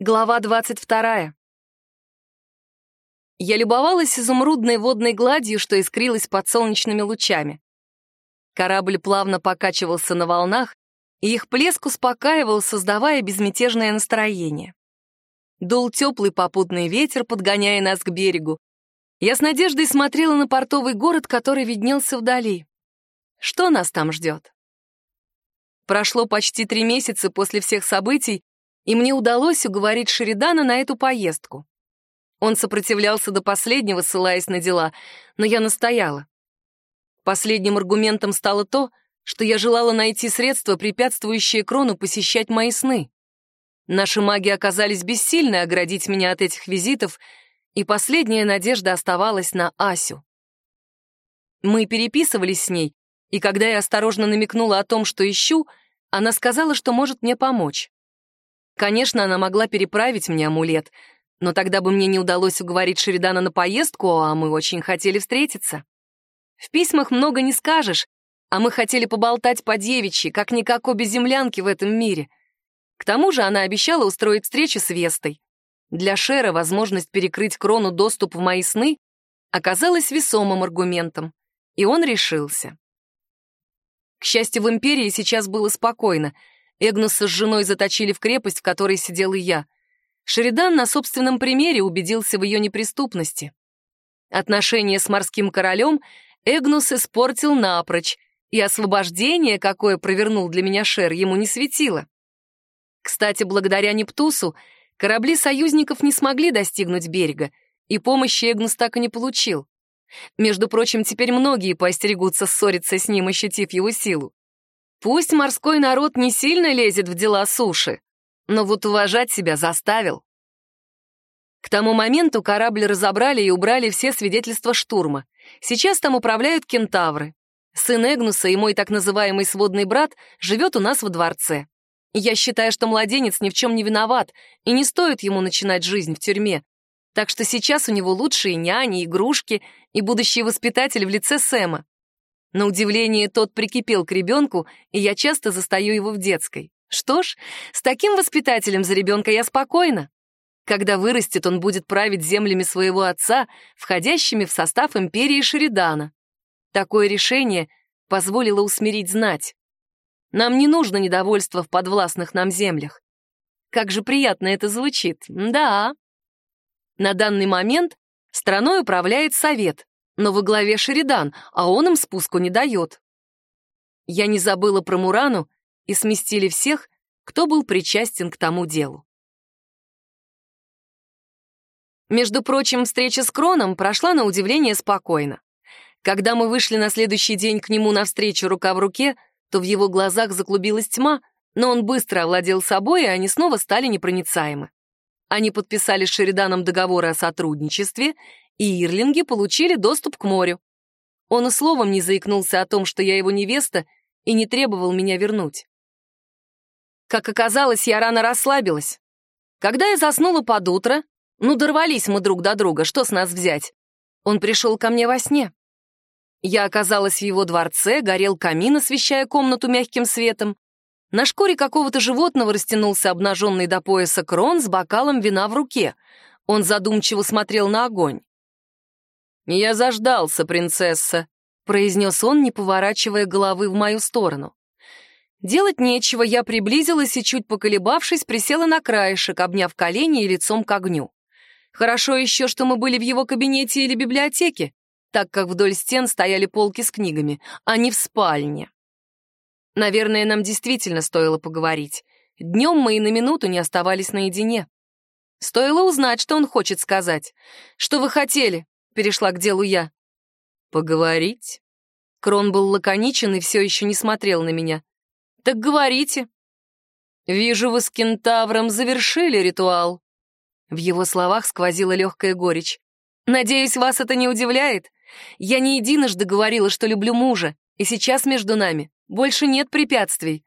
Глава 22. Я любовалась изумрудной водной гладью, что искрилась под солнечными лучами. Корабль плавно покачивался на волнах, и их плеск успокаивал, создавая безмятежное настроение. Дул теплый попутный ветер, подгоняя нас к берегу. Я с надеждой смотрела на портовый город, который виднелся вдали. Что нас там ждет? Прошло почти три месяца после всех событий, и мне удалось уговорить Шеридана на эту поездку. Он сопротивлялся до последнего, ссылаясь на дела, но я настояла. Последним аргументом стало то, что я желала найти средства, препятствующие Крону посещать мои сны. Наши маги оказались бессильны оградить меня от этих визитов, и последняя надежда оставалась на Асю. Мы переписывались с ней, и когда я осторожно намекнула о том, что ищу, она сказала, что может мне помочь. Конечно, она могла переправить мне амулет, но тогда бы мне не удалось уговорить Шеридана на поездку, а мы очень хотели встретиться. В письмах много не скажешь, а мы хотели поболтать по девичьи, как-никак обе землянки в этом мире. К тому же она обещала устроить встречу с Вестой. Для Шера возможность перекрыть Крону доступ в мои сны оказалась весомым аргументом, и он решился. К счастью, в Империи сейчас было спокойно — Эгнуса с женой заточили в крепость, в которой сидел и я. Шеридан на собственном примере убедился в ее неприступности. Отношения с морским королем Эгнус испортил напрочь, и освобождение, какое провернул для меня Шер, ему не светило. Кстати, благодаря Нептусу корабли союзников не смогли достигнуть берега, и помощи Эгнус так и не получил. Между прочим, теперь многие поостерегутся ссориться с ним, ощутив его силу. Пусть морской народ не сильно лезет в дела суши, но вот уважать себя заставил. К тому моменту корабль разобрали и убрали все свидетельства штурма. Сейчас там управляют кентавры. Сын Эгнуса и мой так называемый сводный брат живет у нас во дворце. Я считаю, что младенец ни в чем не виноват, и не стоит ему начинать жизнь в тюрьме. Так что сейчас у него лучшие няни, игрушки и будущий воспитатель в лице Сэма. На удивление, тот прикипел к ребенку, и я часто застаю его в детской. Что ж, с таким воспитателем за ребенка я спокойна. Когда вырастет, он будет править землями своего отца, входящими в состав империи Шеридана. Такое решение позволило усмирить знать. Нам не нужно недовольство в подвластных нам землях. Как же приятно это звучит, да. На данный момент страной управляет совет, но во главе Шеридан, а он им спуску не дает. Я не забыла про Мурану и сместили всех, кто был причастен к тому делу. Между прочим, встреча с Кроном прошла на удивление спокойно. Когда мы вышли на следующий день к нему навстречу рука в руке, то в его глазах заклубилась тьма, но он быстро овладел собой, и они снова стали непроницаемы. Они подписали с Шериданом договоры о сотрудничестве, и ирлинги получили доступ к морю. Он и словом не заикнулся о том, что я его невеста, и не требовал меня вернуть. Как оказалось, я рано расслабилась. Когда я заснула под утро, ну, дорвались мы друг до друга, что с нас взять? Он пришел ко мне во сне. Я оказалась в его дворце, горел камин, освещая комнату мягким светом. На шкуре какого-то животного растянулся обнаженный до пояса крон с бокалом вина в руке. Он задумчиво смотрел на огонь. «Я заждался, принцесса», — произнес он, не поворачивая головы в мою сторону. Делать нечего, я приблизилась и, чуть поколебавшись, присела на краешек, обняв колени и лицом к огню. Хорошо еще, что мы были в его кабинете или библиотеке, так как вдоль стен стояли полки с книгами, а не в спальне. Наверное, нам действительно стоило поговорить. Днем мы и на минуту не оставались наедине. Стоило узнать, что он хочет сказать. «Что вы хотели?» Перешла к делу я. «Поговорить?» Крон был лаконичен и все еще не смотрел на меня. «Так говорите». «Вижу, вы с кентавром завершили ритуал». В его словах сквозила легкая горечь. «Надеюсь, вас это не удивляет? Я не единожды говорила, что люблю мужа, и сейчас между нами больше нет препятствий».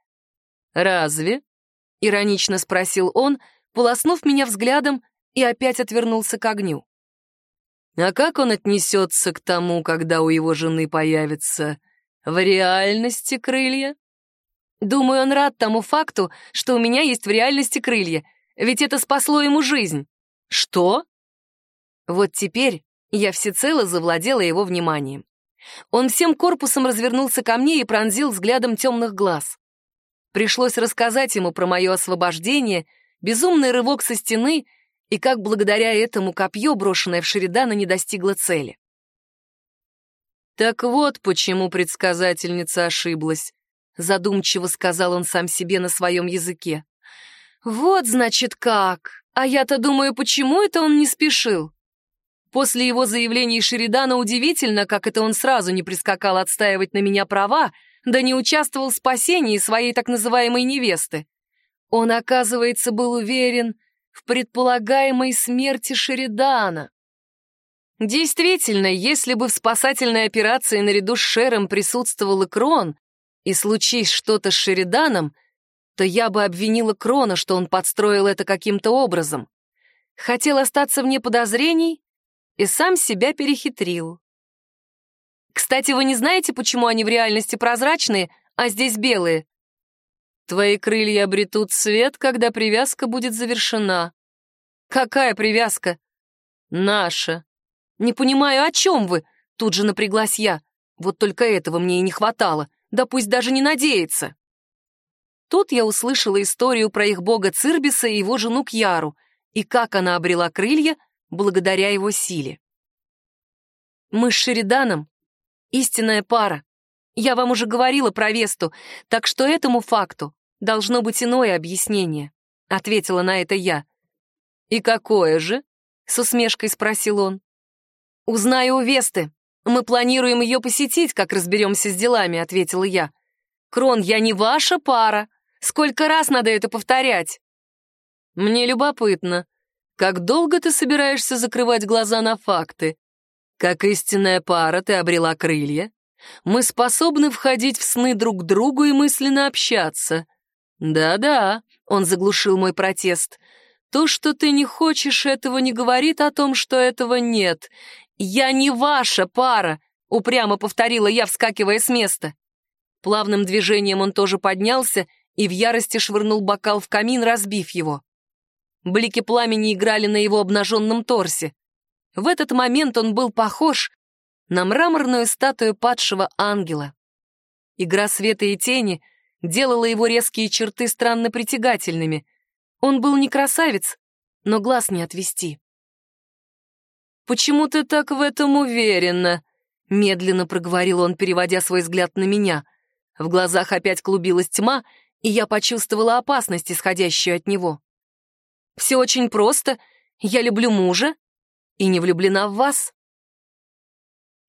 «Разве?» — иронично спросил он, полоснув меня взглядом и опять отвернулся к огню. А как он отнесется к тому, когда у его жены появятся в реальности крылья? Думаю, он рад тому факту, что у меня есть в реальности крылья. ведь это спасло ему жизнь. Что? Вот теперь я всецело завладела его вниманием. Он всем корпусом развернулся ко мне и пронзил взглядом темных глаз. Пришлось рассказать ему про мое освобождение, безумный рывок со стены и как благодаря этому копье, брошенное в Шеридана, не достигло цели. «Так вот почему предсказательница ошиблась», — задумчиво сказал он сам себе на своем языке. «Вот, значит, как. А я-то думаю, почему это он не спешил?» После его заявлений Шеридана удивительно, как это он сразу не прискакал отстаивать на меня права, да не участвовал в спасении своей так называемой невесты. Он, оказывается, был уверен в предполагаемой смерти Шеридана. Действительно, если бы в спасательной операции наряду с Шером присутствовал и Крон, и случись что-то с Шериданом, то я бы обвинила Крона, что он подстроил это каким-то образом. Хотел остаться вне подозрений и сам себя перехитрил. Кстати, вы не знаете, почему они в реальности прозрачные, а здесь белые? Твои крылья обретут цвет, когда привязка будет завершена. Какая привязка? Наша. Не понимаю, о чем вы? Тут же напряглась я. Вот только этого мне и не хватало. Да пусть даже не надеется. Тут я услышала историю про их бога Цирбиса и его жену Кьяру, и как она обрела крылья благодаря его силе. Мы с Шериданом истинная пара. Я вам уже говорила про Весту, так что этому факту должно быть иное объяснение, ответила на это я. И какое же? с усмешкой спросил он. Узнаю у Весты. Мы планируем ее посетить, как разберемся с делами, ответила я. Крон, я не ваша пара. Сколько раз надо это повторять? Мне любопытно, как долго ты собираешься закрывать глаза на факты? Как истинная пара ты обрела крылья? Мы способны входить в сны друг к другу и мысленно общаться. Да-да, он заглушил мой протест. То, что ты не хочешь этого, не говорит о том, что этого нет. Я не ваша пара, упрямо повторила я, вскакивая с места. Плавным движением он тоже поднялся и в ярости швырнул бокал в камин, разбив его. Блики пламени играли на его обнаженном торсе. В этот момент он был похож на мраморную статую падшего ангела. Игра света и тени делала его резкие черты странно притягательными. Он был не красавец, но глаз не отвести. «Почему ты так в этом уверена?» — медленно проговорил он, переводя свой взгляд на меня. В глазах опять клубилась тьма, и я почувствовала опасность, исходящую от него. «Все очень просто. Я люблю мужа и не влюблена в вас».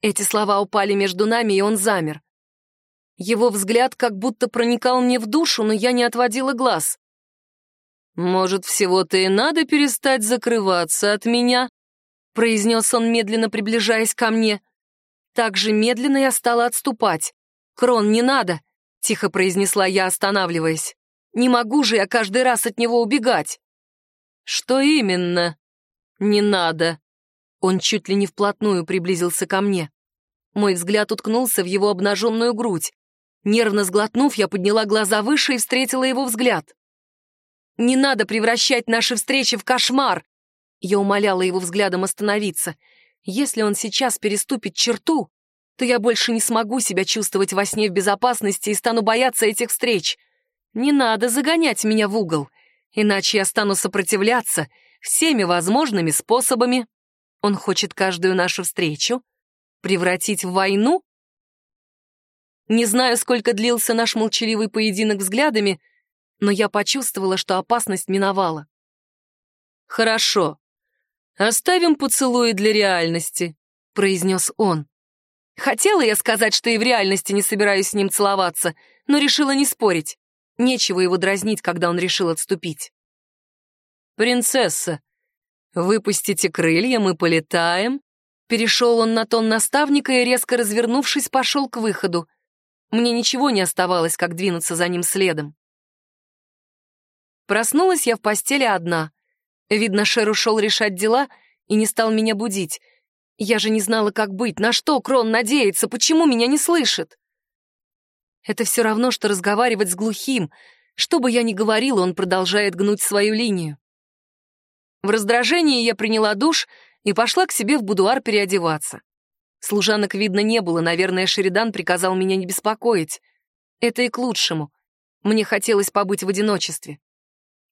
Эти слова упали между нами, и он замер. Его взгляд как будто проникал мне в душу, но я не отводила глаз. «Может, всего-то и надо перестать закрываться от меня?» — произнес он, медленно приближаясь ко мне. Так же медленно я стала отступать. «Крон, не надо!» — тихо произнесла я, останавливаясь. «Не могу же я каждый раз от него убегать!» «Что именно?» «Не надо!» Он чуть ли не вплотную приблизился ко мне. Мой взгляд уткнулся в его обнаженную грудь. Нервно сглотнув, я подняла глаза выше и встретила его взгляд. «Не надо превращать наши встречи в кошмар!» Я умоляла его взглядом остановиться. «Если он сейчас переступит черту, то я больше не смогу себя чувствовать во сне в безопасности и стану бояться этих встреч. Не надо загонять меня в угол, иначе я стану сопротивляться всеми возможными способами». Он хочет каждую нашу встречу превратить в войну? Не знаю, сколько длился наш молчаливый поединок взглядами, но я почувствовала, что опасность миновала. «Хорошо. Оставим поцелуи для реальности», — произнес он. Хотела я сказать, что и в реальности не собираюсь с ним целоваться, но решила не спорить. Нечего его дразнить, когда он решил отступить. «Принцесса, «Выпустите крылья, мы полетаем». Перешел он на тон наставника и, резко развернувшись, пошел к выходу. Мне ничего не оставалось, как двинуться за ним следом. Проснулась я в постели одна. Видно, Шер ушел решать дела и не стал меня будить. Я же не знала, как быть, на что Крон надеется, почему меня не слышит. Это все равно, что разговаривать с глухим. Что бы я ни говорила, он продолжает гнуть свою линию. В раздражении я приняла душ и пошла к себе в будуар переодеваться. Служанок видно не было, наверное, Шеридан приказал меня не беспокоить. Это и к лучшему. Мне хотелось побыть в одиночестве.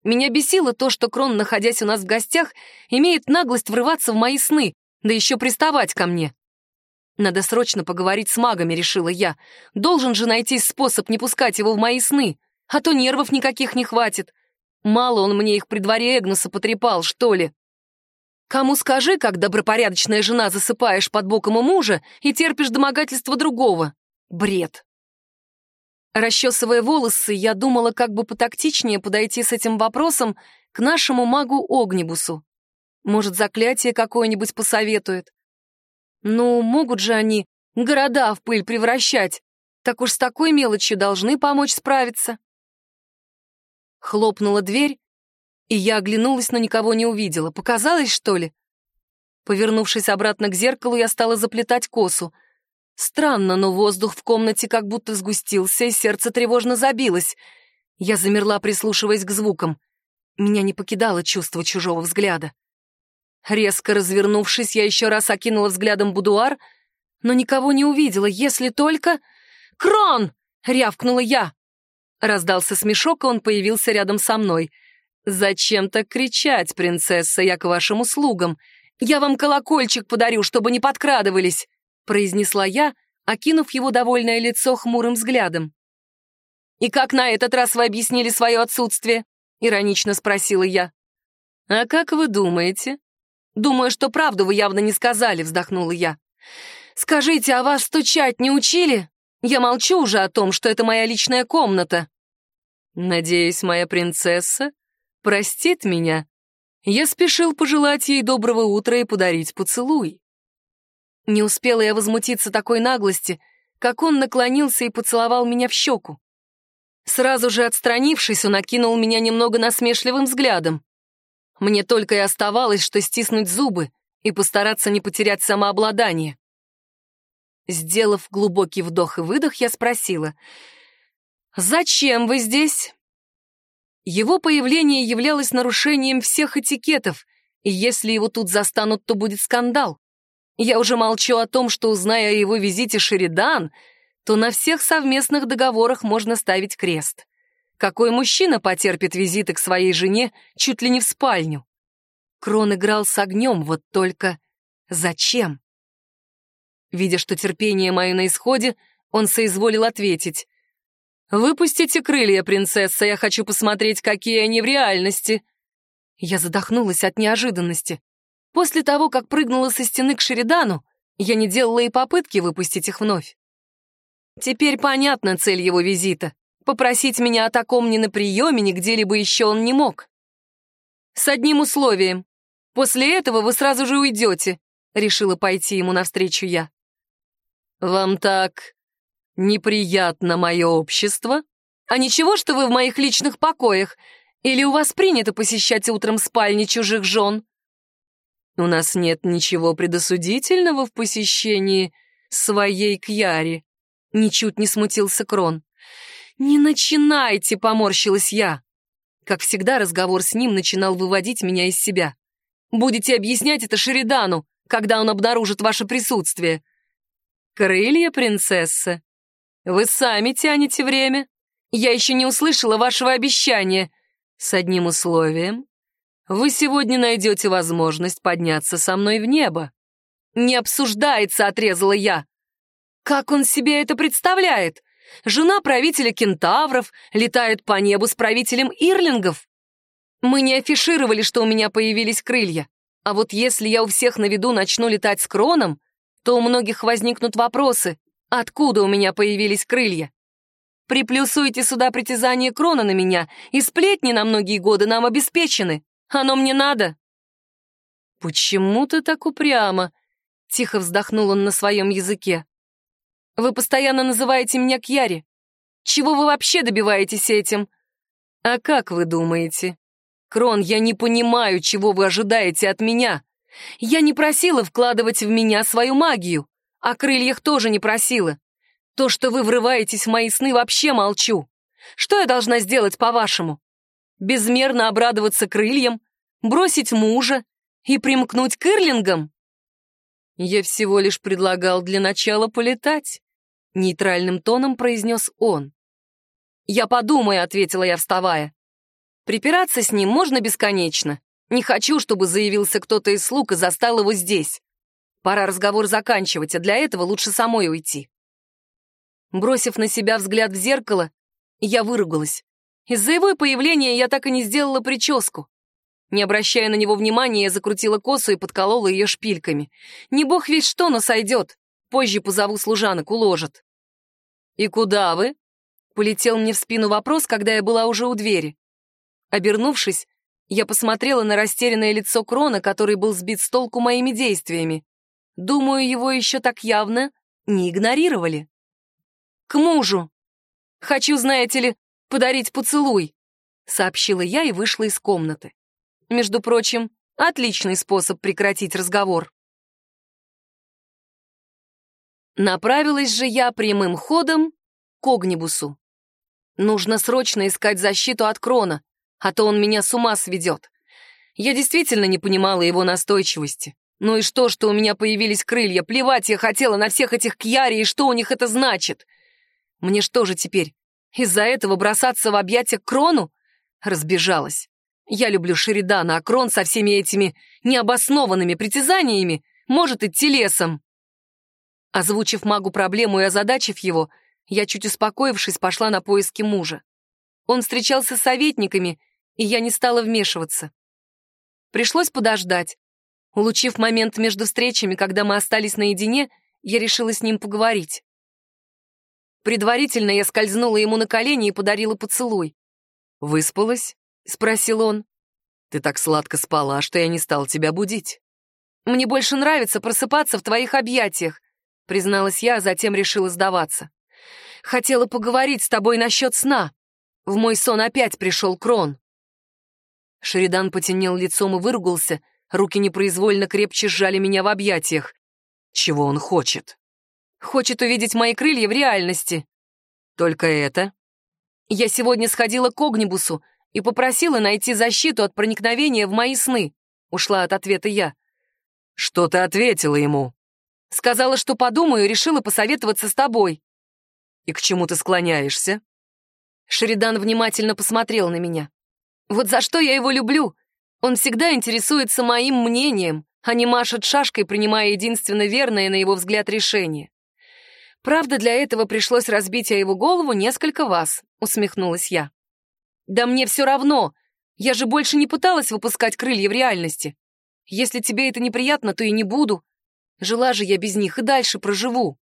Меня бесило то, что Крон, находясь у нас в гостях, имеет наглость врываться в мои сны, да еще приставать ко мне. Надо срочно поговорить с магами, решила я. Должен же найти способ не пускать его в мои сны, а то нервов никаких не хватит. Мало он мне их при дворе Эгнуса потрепал, что ли. Кому скажи, как добропорядочная жена засыпаешь под боком у мужа и терпишь домогательство другого? Бред. Расчесывая волосы, я думала, как бы потактичнее подойти с этим вопросом к нашему магу Огнибусу. Может, заклятие какое-нибудь посоветует. Ну, могут же они города в пыль превращать. Так уж с такой мелочью должны помочь справиться. Хлопнула дверь, и я оглянулась, но никого не увидела. Показалось, что ли? Повернувшись обратно к зеркалу, я стала заплетать косу. Странно, но воздух в комнате как будто сгустился, и сердце тревожно забилось. Я замерла, прислушиваясь к звукам. Меня не покидало чувство чужого взгляда. Резко развернувшись, я еще раз окинула взглядом будуар, но никого не увидела, если только... «Крон!» — рявкнула я. Раздался смешок, и он появился рядом со мной. «Зачем так кричать, принцесса, я к вашим услугам? Я вам колокольчик подарю, чтобы не подкрадывались!» произнесла я, окинув его довольное лицо хмурым взглядом. «И как на этот раз вы объяснили свое отсутствие?» иронично спросила я. «А как вы думаете?» «Думаю, что правду вы явно не сказали», вздохнула я. «Скажите, а вас стучать не учили? Я молчу уже о том, что это моя личная комната». «Надеюсь, моя принцесса простит меня. Я спешил пожелать ей доброго утра и подарить поцелуй». Не успела я возмутиться такой наглости, как он наклонился и поцеловал меня в щеку. Сразу же отстранившись, он окинул меня немного насмешливым взглядом. Мне только и оставалось, что стиснуть зубы и постараться не потерять самообладание. Сделав глубокий вдох и выдох, я спросила, «Зачем вы здесь?» Его появление являлось нарушением всех этикетов, и если его тут застанут, то будет скандал. Я уже молчу о том, что, узная о его визите Шеридан, то на всех совместных договорах можно ставить крест. Какой мужчина потерпит визиты к своей жене чуть ли не в спальню? Крон играл с огнем, вот только зачем? Видя, что терпение мое на исходе, он соизволил ответить. «Выпустите крылья, принцесса, я хочу посмотреть, какие они в реальности». Я задохнулась от неожиданности. После того, как прыгнула со стены к Шеридану, я не делала и попытки выпустить их вновь. Теперь понятна цель его визита. Попросить меня о таком ни на приеме, ни где-либо еще он не мог. С одним условием. После этого вы сразу же уйдете, решила пойти ему навстречу я. Вам так неприятно мое общество? А ничего, что вы в моих личных покоях? Или у вас принято посещать утром спальни чужих жен? У нас нет ничего предосудительного в посещении своей Кьяри. Ничуть не смутился Крон. «Не начинайте!» — поморщилась я. Как всегда, разговор с ним начинал выводить меня из себя. «Будете объяснять это Шеридану, когда он обнаружит ваше присутствие». «Крылья, принцесса, вы сами тянете время. Я еще не услышала вашего обещания. С одним условием. Вы сегодня найдете возможность подняться со мной в небо». «Не обсуждается», — отрезала я. «Как он себе это представляет? Жена правителя кентавров летает по небу с правителем ирлингов. Мы не афишировали, что у меня появились крылья. А вот если я у всех на виду начну летать с кроном, то у многих возникнут вопросы, откуда у меня появились крылья. Приплюсуйте сюда притязание крона на меня, и сплетни на многие годы нам обеспечены. Оно мне надо. «Почему ты так упрямо?» — тихо вздохнул он на своем языке. «Вы постоянно называете меня Кьяри. Чего вы вообще добиваетесь этим?» «А как вы думаете?» «Крон, я не понимаю, чего вы ожидаете от меня. Я не просила вкладывать в меня свою магию, о крыльях тоже не просила. То, что вы врываетесь в мои сны, вообще молчу. Что я должна сделать, по-вашему? безмерно обрадоваться крыльям, Бросить мужа и примкнуть к Ирлингам? Я всего лишь предлагал для начала полетать, нейтральным тоном произнес он. «Я подумаю», — ответила я, вставая. «Припираться с ним можно бесконечно. Не хочу, чтобы заявился кто-то из слуг и застал его здесь. Пора разговор заканчивать, а для этого лучше самой уйти». Бросив на себя взгляд в зеркало, я выругалась. Из-за его появления я так и не сделала прическу. Не обращая на него внимания, я закрутила косу и подколола ее шпильками. Не бог ведь что, но сойдет. Позже позову служанок, уложат. «И куда вы?» Полетел мне в спину вопрос, когда я была уже у двери. Обернувшись, я посмотрела на растерянное лицо Крона, который был сбит с толку моими действиями. Думаю, его еще так явно не игнорировали. «К мужу! Хочу, знаете ли, подарить поцелуй!» — сообщила я и вышла из комнаты. Между прочим, отличный способ прекратить разговор. Направилась же я прямым ходом к Огнибусу. Нужно срочно искать защиту от Крона, а то он меня с ума сведет. Я действительно не понимала его настойчивости. Ну и что, что у меня появились крылья? Плевать я хотела на всех этих кьяри, и что у них это значит? Мне что же теперь, из-за этого бросаться в объятия к Крону? Разбежалась. Я люблю Шеридана, а Крон со всеми этими необоснованными притязаниями может идти лесом. Озвучив магу проблему и озадачив его, я, чуть успокоившись, пошла на поиски мужа. Он встречался с советниками, и я не стала вмешиваться. Пришлось подождать. Улучив момент между встречами, когда мы остались наедине, я решила с ним поговорить. Предварительно я скользнула ему на колени и подарила поцелуй. «Выспалась?» — спросил он. «Ты так сладко спала, что я не стал тебя будить». «Мне больше нравится просыпаться в твоих объятиях», — призналась я, а затем решила сдаваться. «Хотела поговорить с тобой насчет сна. В мой сон опять пришел Крон». Шеридан потемнел лицом и выругался, руки непроизвольно крепче сжали меня в объятиях. «Чего он хочет?» «Хочет увидеть мои крылья в реальности». «Только это?» «Я сегодня сходила к Огнибусу и попросила найти защиту от проникновения в мои сны», — ушла от ответа я. «Что ты ответила ему?» «Сказала, что подумаю и решила посоветоваться с тобой». «И к чему ты склоняешься?» Шеридан внимательно посмотрел на меня. «Вот за что я его люблю. Он всегда интересуется моим мнением, а не машет шашкой, принимая единственно верное, на его взгляд, решение. Правда, для этого пришлось разбить о его голову несколько вас», — усмехнулась я. «Да мне все равно. Я же больше не пыталась выпускать крылья в реальности. Если тебе это неприятно, то и не буду. Жила же я без них и дальше проживу».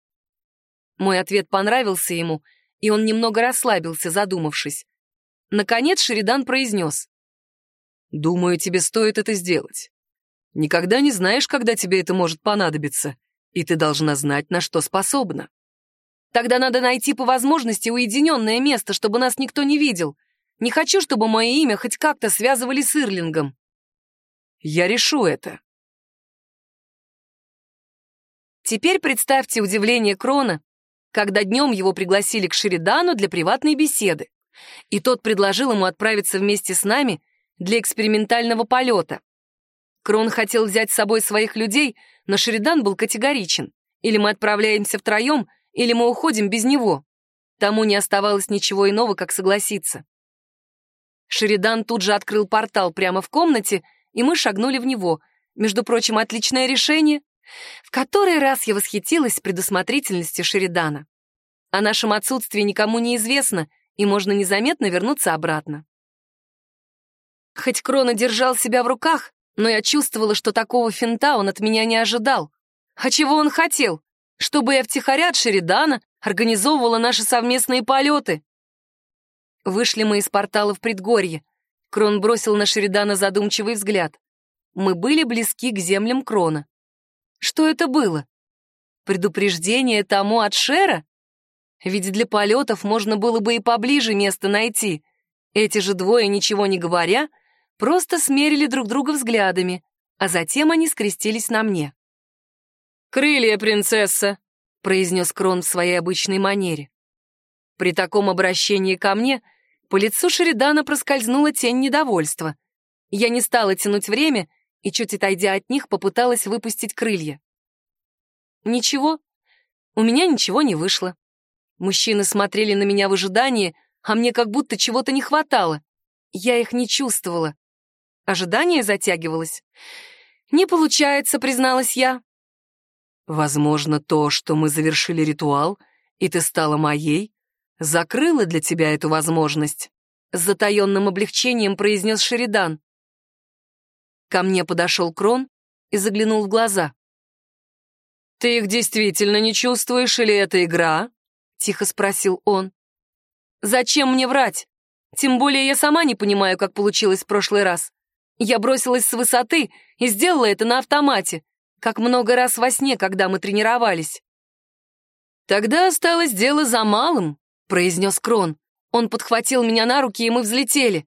Мой ответ понравился ему, и он немного расслабился, задумавшись. Наконец Шеридан произнес. «Думаю, тебе стоит это сделать. Никогда не знаешь, когда тебе это может понадобиться, и ты должна знать, на что способна. Тогда надо найти по возможности уединенное место, чтобы нас никто не видел, не хочу, чтобы мое имя хоть как-то связывали с Ирлингом. Я решу это. Теперь представьте удивление Крона, когда днем его пригласили к Шеридану для приватной беседы, и тот предложил ему отправиться вместе с нами для экспериментального полета. Крон хотел взять с собой своих людей, но Шеридан был категоричен. Или мы отправляемся втроем, или мы уходим без него. Тому не оставалось ничего иного, как согласиться. Шеридан тут же открыл портал прямо в комнате, и мы шагнули в него. Между прочим, отличное решение. В который раз я восхитилась предусмотрительностью Шеридана. О нашем отсутствии никому не известно, и можно незаметно вернуться обратно. Хоть Крона держал себя в руках, но я чувствовала, что такого финта он от меня не ожидал. А чего он хотел? Чтобы я втихаря от Шеридана организовывала наши совместные полеты. Вышли мы из портала в предгорье. Крон бросил на Шеридана задумчивый взгляд. Мы были близки к землям Крона. Что это было? Предупреждение тому от Шера? Ведь для полетов можно было бы и поближе место найти. Эти же двое, ничего не говоря, просто смерили друг друга взглядами, а затем они скрестились на мне. «Крылья, принцесса!» — произнес Крон в своей обычной манере. При таком обращении ко мне по лицу Шеридана проскользнула тень недовольства. Я не стала тянуть время и, чуть отойдя от них, попыталась выпустить крылья. Ничего, у меня ничего не вышло. Мужчины смотрели на меня в ожидании, а мне как будто чего-то не хватало. Я их не чувствовала. Ожидание затягивалось. «Не получается», — призналась я. «Возможно, то, что мы завершили ритуал, и ты стала моей, закрыло для тебя эту возможность», — с затаенным облегчением произнес Шеридан. Ко мне подошел Крон и заглянул в глаза. «Ты их действительно не чувствуешь, или это игра?» — тихо спросил он. «Зачем мне врать? Тем более я сама не понимаю, как получилось в прошлый раз. Я бросилась с высоты и сделала это на автомате, как много раз во сне, когда мы тренировались». «Тогда осталось дело за малым», — произнес Крон. Он подхватил меня на руки, и мы взлетели.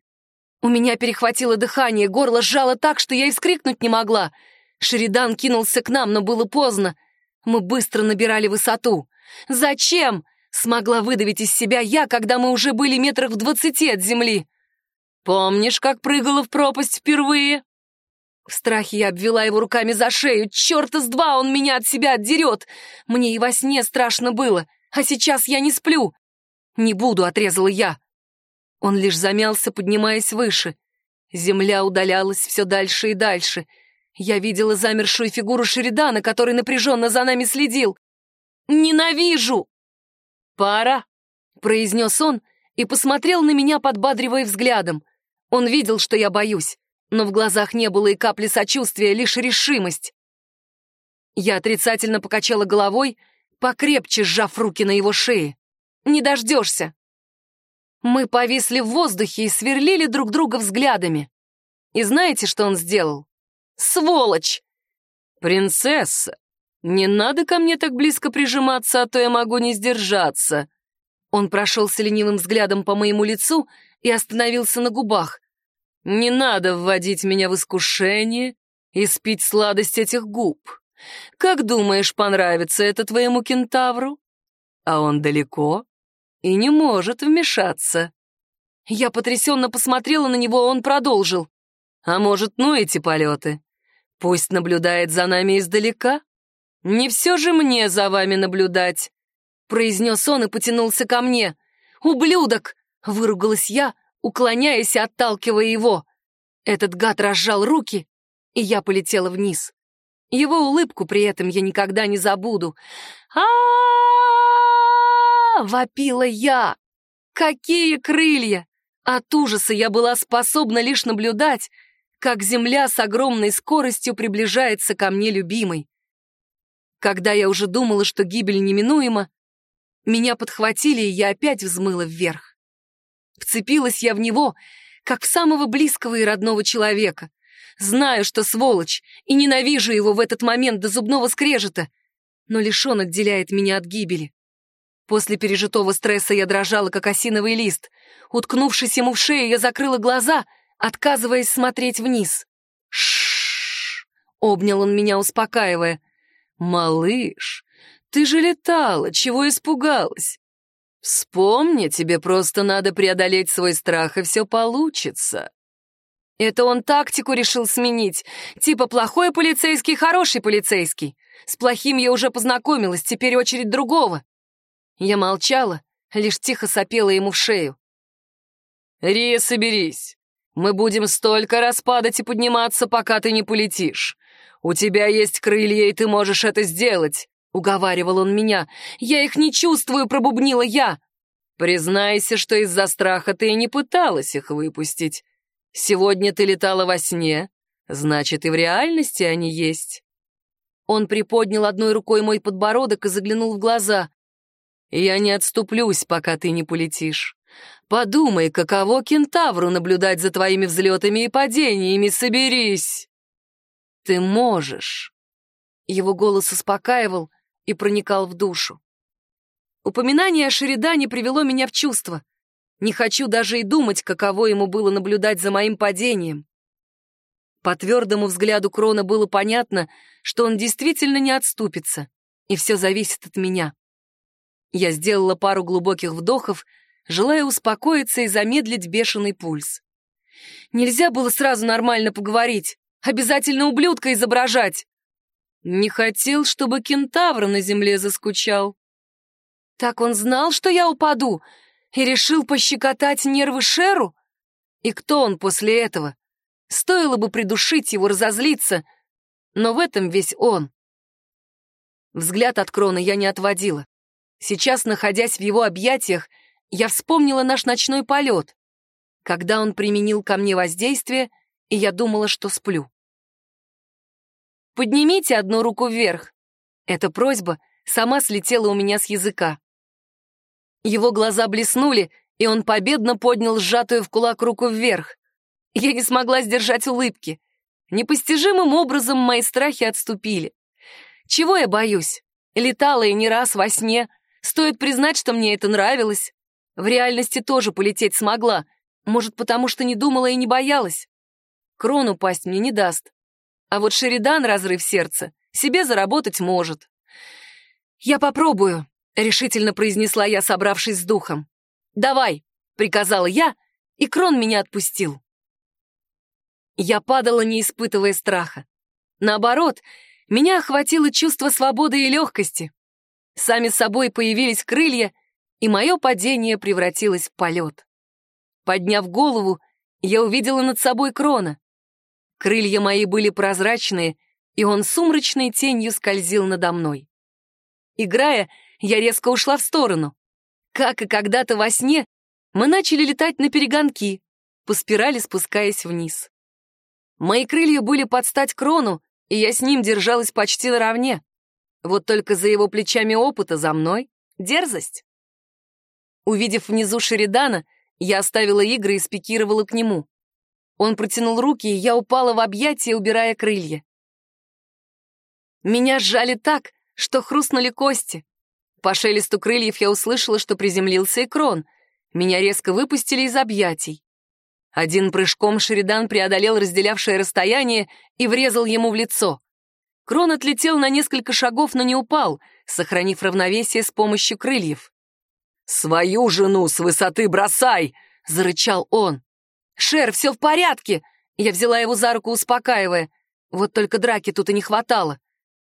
У меня перехватило дыхание, горло сжало так, что я и вскрикнуть не могла. Шеридан кинулся к нам, но было поздно. Мы быстро набирали высоту. «Зачем?» — смогла выдавить из себя я, когда мы уже были метрах в двадцати от земли. «Помнишь, как прыгала в пропасть впервые?» В страхе я обвела его руками за шею. Черта с два он меня от себя отдерет. Мне и во сне страшно было, а сейчас я не сплю. «Не буду», — отрезала я. Он лишь замялся, поднимаясь выше. Земля удалялась все дальше и дальше. Я видела замершую фигуру Шеридана, который напряженно за нами следил. «Ненавижу!» «Пора!» — произнес он и посмотрел на меня, подбадривая взглядом. Он видел, что я боюсь, но в глазах не было и капли сочувствия, лишь решимость. Я отрицательно покачала головой, покрепче сжав руки на его шее. «Не дождешься!» Мы повисли в воздухе и сверлили друг друга взглядами. И знаете, что он сделал? Сволочь! «Принцесса, не надо ко мне так близко прижиматься, а то я могу не сдержаться». Он прошелся ленивым взглядом по моему лицу и остановился на губах. «Не надо вводить меня в искушение и спить сладость этих губ. Как думаешь, понравится это твоему кентавру? А он далеко, и не может вмешаться. Я потрясенно посмотрела на него, он продолжил. А может, ну эти полеты? Пусть наблюдает за нами издалека. Не все же мне за вами наблюдать, произнес он и потянулся ко мне. Ублюдок! Выругалась я, уклоняясь и отталкивая его. Этот гад разжал руки, и я полетела вниз. Его улыбку при этом я никогда не забуду. а вопила я! Какие крылья! От ужаса я была способна лишь наблюдать, как земля с огромной скоростью приближается ко мне любимой. Когда я уже думала, что гибель неминуема, меня подхватили, и я опять взмыла вверх. Вцепилась я в него, как в самого близкого и родного человека. Знаю, что сволочь, и ненавижу его в этот момент до зубного скрежета, но лишь он отделяет меня от гибели. После пережитого стресса я дрожала, как осиновый лист. Уткнувшись ему в шею, я закрыла глаза, отказываясь смотреть вниз. Шш! обнял он меня, успокаивая. «Малыш, ты же летала, чего испугалась? Вспомни, тебе просто надо преодолеть свой страх, и все получится». Это он тактику решил сменить. Типа плохой полицейский, хороший полицейский. С плохим я уже познакомилась, теперь очередь другого. Я молчала, лишь тихо сопела ему в шею. «Рия, соберись. Мы будем столько раз и подниматься, пока ты не полетишь. У тебя есть крылья, и ты можешь это сделать», — уговаривал он меня. «Я их не чувствую», — пробубнила я. «Признайся, что из-за страха ты и не пыталась их выпустить. Сегодня ты летала во сне, значит, и в реальности они есть». Он приподнял одной рукой мой подбородок и заглянул в глаза. Я не отступлюсь, пока ты не полетишь. Подумай, каково кентавру наблюдать за твоими взлетами и падениями, соберись. Ты можешь. Его голос успокаивал и проникал в душу. Упоминание о Шеридане привело меня в чувство. Не хочу даже и думать, каково ему было наблюдать за моим падением. По твердому взгляду Крона было понятно, что он действительно не отступится, и все зависит от меня. Я сделала пару глубоких вдохов, желая успокоиться и замедлить бешеный пульс. Нельзя было сразу нормально поговорить. Обязательно ублюдка изображать. Не хотел, чтобы кентавр на земле заскучал. Так он знал, что я упаду, и решил пощекотать нервы Шеру? И кто он после этого? Стоило бы придушить его, разозлиться, но в этом весь он. Взгляд от Крона я не отводила. Сейчас, находясь в его объятиях, я вспомнила наш ночной полет, когда он применил ко мне воздействие, и я думала, что сплю. «Поднимите одну руку вверх». Эта просьба сама слетела у меня с языка. Его глаза блеснули, и он победно поднял сжатую в кулак руку вверх. Я не смогла сдержать улыбки. Непостижимым образом мои страхи отступили. Чего я боюсь? Летала и не раз во сне. Стоит признать, что мне это нравилось. В реальности тоже полететь смогла. Может, потому что не думала и не боялась. Крон упасть мне не даст. А вот Шеридан, разрыв сердца, себе заработать может. «Я попробую», — решительно произнесла я, собравшись с духом. «Давай», — приказала я, и Крон меня отпустил. Я падала, не испытывая страха. Наоборот, меня охватило чувство свободы и легкости. Сами собой появились крылья, и мое падение превратилось в полет. Подняв голову, я увидела над собой Крона. Крылья мои были прозрачные, и он сумрачной тенью скользил надо мной. Играя, я резко ушла в сторону. Как и когда-то во сне, мы начали летать на перегонки, по спирали спускаясь вниз. Мои крылья были под стать крону, и я с ним держалась почти наравне. Вот только за его плечами опыта за мной — дерзость. Увидев внизу Шеридана, я оставила игры и спикировала к нему. Он протянул руки, и я упала в объятия, убирая крылья. Меня сжали так, что хрустнули кости. По шелесту крыльев я услышала, что приземлился Экрон. Меня резко выпустили из объятий. Один прыжком Шеридан преодолел разделявшее расстояние и врезал ему в лицо. Крон отлетел на несколько шагов, но не упал, сохранив равновесие с помощью крыльев. «Свою жену с высоты бросай!» — зарычал он. «Шер, все в порядке!» Я взяла его за руку, успокаивая. Вот только драки тут и не хватало.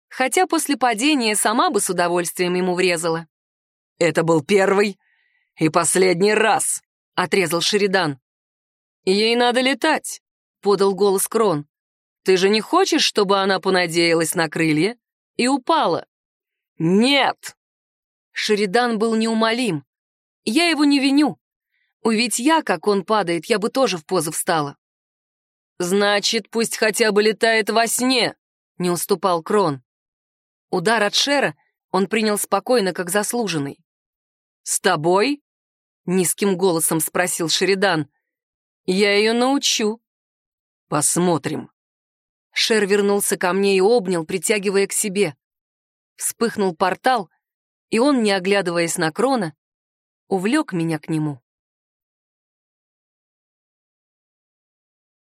Хотя после падения сама бы с удовольствием ему врезала. «Это был первый и последний раз», — отрезал Шеридан. «Ей надо летать», — подал голос Крон. «Ты же не хочешь, чтобы она понадеялась на крылья и упала?» «Нет!» Шеридан был неумолим. Я его не виню. Увидь я, как он падает, я бы тоже в позу встала. «Значит, пусть хотя бы летает во сне», — не уступал Крон. Удар от Шера он принял спокойно, как заслуженный. «С тобой?» — низким голосом спросил Шеридан. Я ее научу. Посмотрим. Шер вернулся ко мне и обнял, притягивая к себе. Вспыхнул портал, и он, не оглядываясь на Крона, увлек меня к нему.